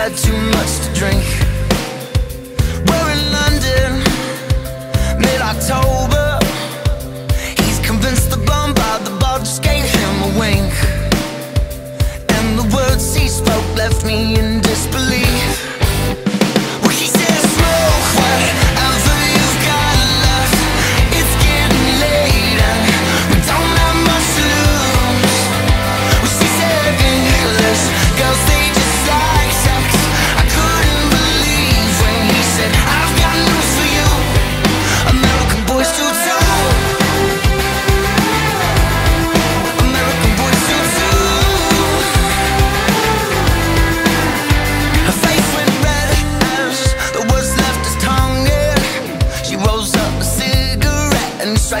had too much to drink. We're in London, mid October. He's convinced the bomb by the bar just gave him a wink. And the words he spoke left me in disbelief.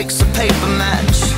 strikes a paper match